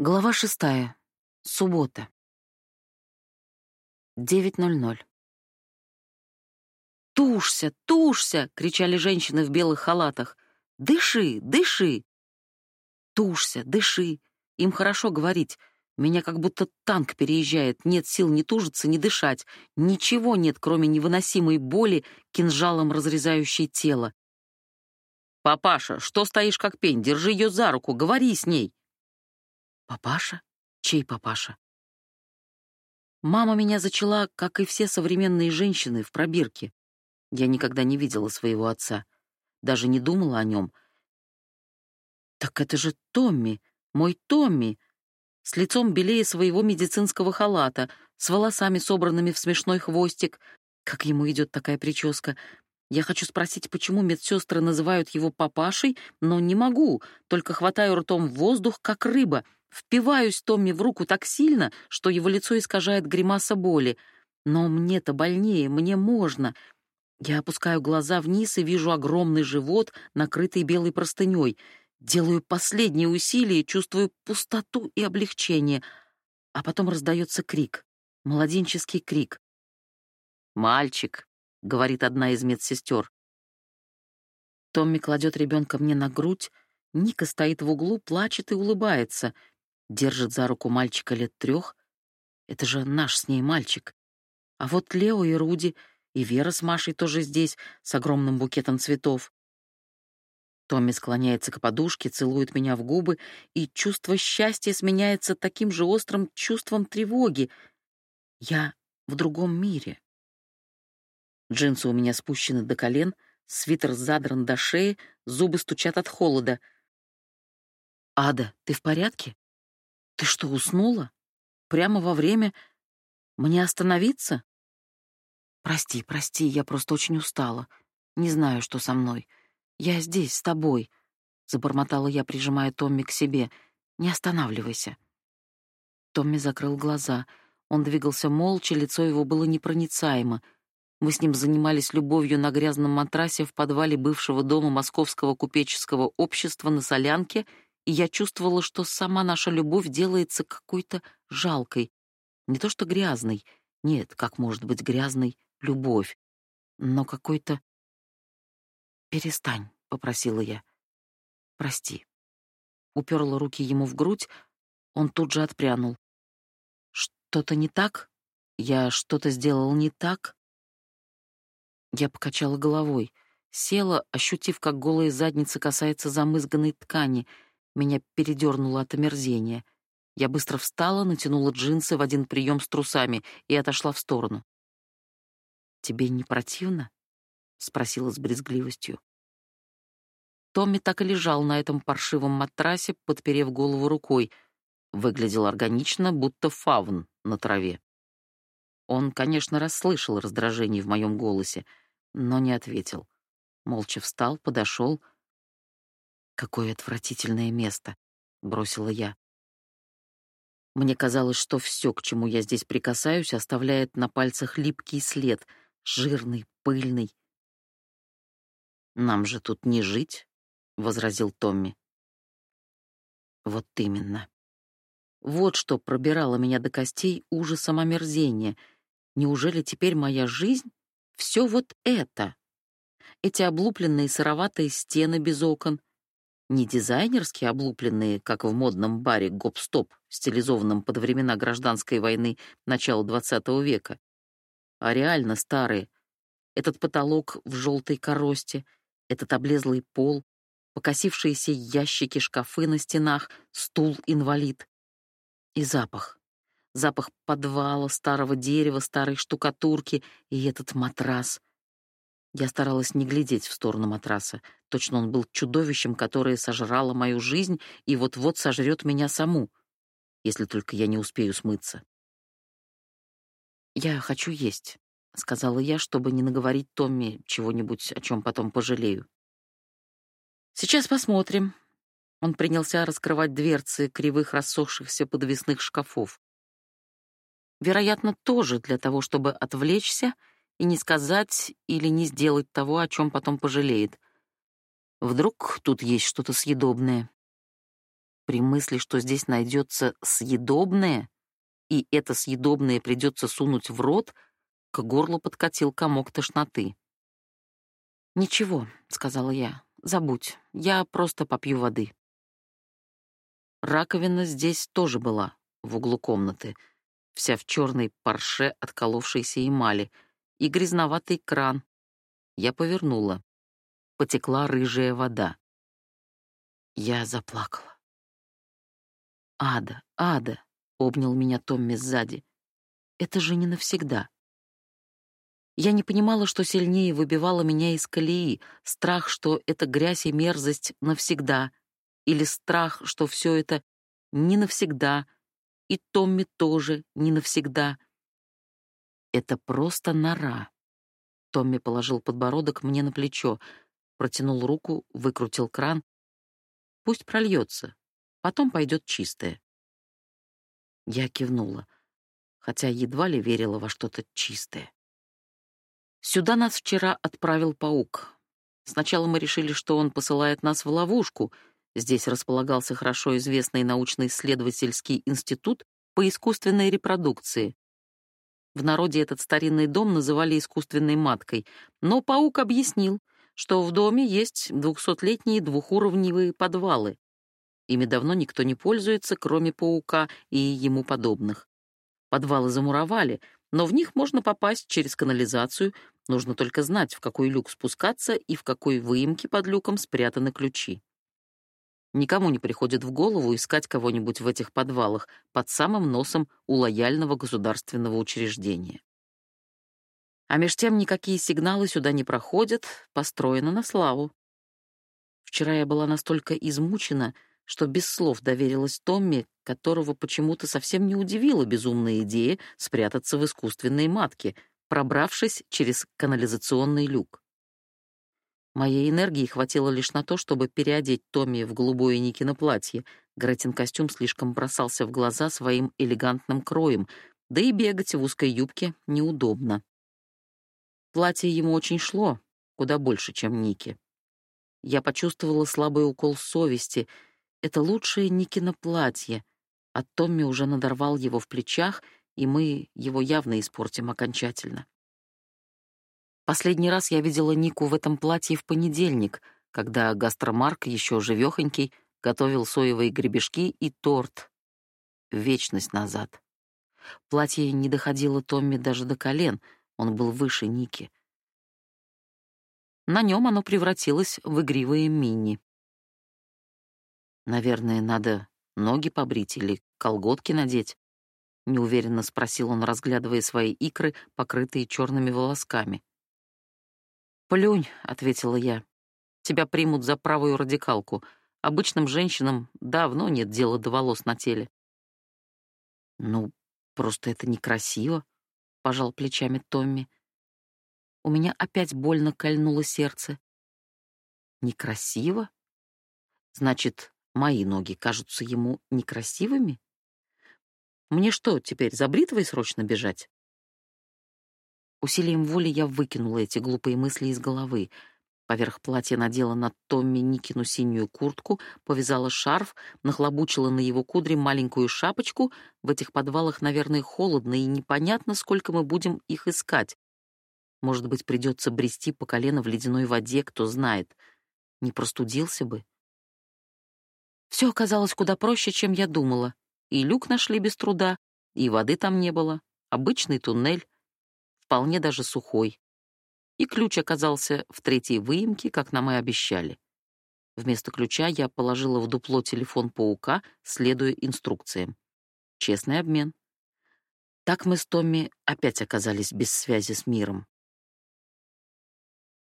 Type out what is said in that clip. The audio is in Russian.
Глава шестая. Суббота. 9.00. «Тушься, тушься!» — кричали женщины в белых халатах. «Дыши, дыши!» «Тушься, дыши!» Им хорошо говорить. Меня как будто танк переезжает. Нет сил ни тужиться, ни дышать. Ничего нет, кроме невыносимой боли, кинжалом разрезающей тело. «Папаша, что стоишь как пень? Держи ее за руку, говори с ней!» Папаша? Чей папаша? Мама меня зачала, как и все современные женщины, в пробирке. Я никогда не видела своего отца, даже не думала о нем. Так это же Томми, мой Томми, с лицом белее своего медицинского халата, с волосами собранными в смешной хвостик. Как ему идет такая прическа? Я хочу спросить, почему медсестры называют его папашей, но не могу, только хватаю ртом воздух, как рыба — Впиваюсь Томми в руку так сильно, что его лицо искажает гримаса боли. Но мне-то больнее, мне можно. Я опускаю глаза вниз и вижу огромный живот, накрытый белой простыней. Делаю последние усилия, чувствую пустоту и облегчение. А потом раздается крик. Младенческий крик. «Мальчик», — говорит одна из медсестер. Томми кладет ребенка мне на грудь. Ника стоит в углу, плачет и улыбается — держит за руку мальчика лет трех. Это же наш с ней мальчик. А вот Лео и Руди, и Вера с Машей тоже здесь, с огромным букетом цветов. Томми склоняется к подушке, целует меня в губы, и чувство счастья сменяется таким же острым чувством тревоги. Я в другом мире. Джинсы у меня спущены до колен, свитер задран до шеи, зубы стучат от холода. «Ада, ты в порядке?» Ты что, уснула? Прямо во время... Мне остановиться? Прости, прости, я просто очень устала. Не знаю, что со мной. Я здесь, с тобой. Забормотала я, прижимая Томми к себе. Не останавливайся. Томми закрыл глаза. Он двигался молча, лицо его было непроницаемо. Мы с ним занимались любовью на грязном матрасе в подвале бывшего дома Московского купеческого общества на Солянке — и я чувствовала, что сама наша любовь делается какой-то жалкой. Не то что грязной. Нет, как может быть грязной любовь? Но какой-то... «Перестань», — попросила я. «Прости». Уперла руки ему в грудь, он тут же отпрянул. «Что-то не так? Я что-то сделал не так?» Я покачала головой, села, ощутив, как голая задница касается замызганной ткани — меня передернуло от омерзения. Я быстро встала, натянула джинсы в один прием с трусами и отошла в сторону. «Тебе не противно?» — спросила с брезгливостью. Томми так и лежал на этом паршивом матрасе, подперев голову рукой. Выглядел органично, будто фавн на траве. Он, конечно, расслышал раздражение в моем голосе, но не ответил. Молча встал, подошел — Какое отвратительное место, бросила я. Мне казалось, что все, к чему я здесь прикасаюсь, оставляет на пальцах липкий след, жирный, пыльный. Нам же тут не жить, возразил Томми. Вот именно. Вот что пробирало меня до костей ужасом омерзения. Неужели теперь моя жизнь — все вот это? Эти облупленные сыроватые стены без окон, не дизайнерски облупленные, как в модном баре «Гоп-стоп», стилизованном под времена гражданской войны начала XX века, а реально старые. Этот потолок в желтой коросте, этот облезлый пол, покосившиеся ящики, шкафы на стенах, стул-инвалид. И запах. Запах подвала, старого дерева, старой штукатурки и этот матрас — я старалась не глядеть в сторону матраса. Точно он был чудовищем, которое сожрало мою жизнь и вот-вот сожрет меня саму, если только я не успею смыться. «Я хочу есть», — сказала я, чтобы не наговорить Томми чего-нибудь, о чем потом пожалею. «Сейчас посмотрим». Он принялся раскрывать дверцы кривых рассохшихся подвесных шкафов. Вероятно, тоже для того, чтобы отвлечься — и не сказать или не сделать того, о чем потом пожалеет. Вдруг тут есть что-то съедобное. При мысли, что здесь найдется съедобное, и это съедобное придется сунуть в рот, к горлу подкатил комок тошноты. «Ничего», — сказала я, — «забудь, я просто попью воды». Раковина здесь тоже была, в углу комнаты, вся в черной парше отколовшейся эмали, и грязноватый кран. Я повернула. Потекла рыжая вода. Я заплакала. «Ада, Ада!» — обнял меня Томми сзади. «Это же не навсегда». Я не понимала, что сильнее выбивало меня из колеи, страх, что эта грязь и мерзость навсегда, или страх, что все это не навсегда, и Томми тоже не навсегда. Это просто нора. Томми положил подбородок мне на плечо, протянул руку, выкрутил кран. Пусть прольется, потом пойдет чистое. Я кивнула, хотя едва ли верила во что-то чистое. Сюда нас вчера отправил паук. Сначала мы решили, что он посылает нас в ловушку. Здесь располагался хорошо известный научно-исследовательский институт по искусственной репродукции. В народе этот старинный дом называли искусственной маткой, но паук объяснил, что в доме есть двухсотлетние двухуровневые подвалы. Ими давно никто не пользуется, кроме паука и ему подобных. Подвалы замуровали, но в них можно попасть через канализацию, нужно только знать, в какой люк спускаться и в какой выемке под люком спрятаны ключи. Никому не приходит в голову искать кого-нибудь в этих подвалах под самым носом у лояльного государственного учреждения. А меж тем никакие сигналы сюда не проходят, построено на славу. Вчера я была настолько измучена, что без слов доверилась Томми, которого почему-то совсем не удивила безумная идея спрятаться в искусственной матке, пробравшись через канализационный люк. Моей энергии хватило лишь на то, чтобы переодеть Томми в голубое Никино платье. Гретин костюм слишком бросался в глаза своим элегантным кроем, да и бегать в узкой юбке неудобно. Платье ему очень шло, куда больше, чем Нике. Я почувствовала слабый укол совести — это лучшее Никино платье, а Томми уже надорвал его в плечах, и мы его явно испортим окончательно. Последний раз я видела Нику в этом платье в понедельник, когда гастромарк, еще живехонький, готовил соевые гребешки и торт. Вечность назад. Платье не доходило Томми даже до колен, он был выше Ники. На нем оно превратилось в игривое мини. Наверное, надо ноги побрить или колготки надеть. Неуверенно спросил он, разглядывая свои икры, покрытые черными волосками. «Плюнь», — ответила я. «Тебя примут за правую радикалку. Обычным женщинам давно нет дела до волос на теле». «Ну, просто это некрасиво», — пожал плечами Томми. У меня опять больно кольнуло сердце. «Некрасиво? Значит, Мои ноги кажутся ему некрасивыми? Мне что, теперь за бритвой срочно бежать? Усилием воли я выкинула эти глупые мысли из головы. Поверх платья надела на Томми Никину синюю куртку, повязала шарф, нахлобучила на его кудри маленькую шапочку. В этих подвалах, наверное, холодно, и непонятно, сколько мы будем их искать. Может быть, придется брести по колено в ледяной воде, кто знает. Не простудился бы. Все оказалось куда проще, чем я думала. И люк нашли без труда, и воды там не было. Обычный туннель, вполне даже сухой. И ключ оказался в третьей выемке, как нам и обещали. Вместо ключа я положила в дупло телефон паука, следуя инструкциям. Честный обмен. Так мы с Томми опять оказались без связи с миром.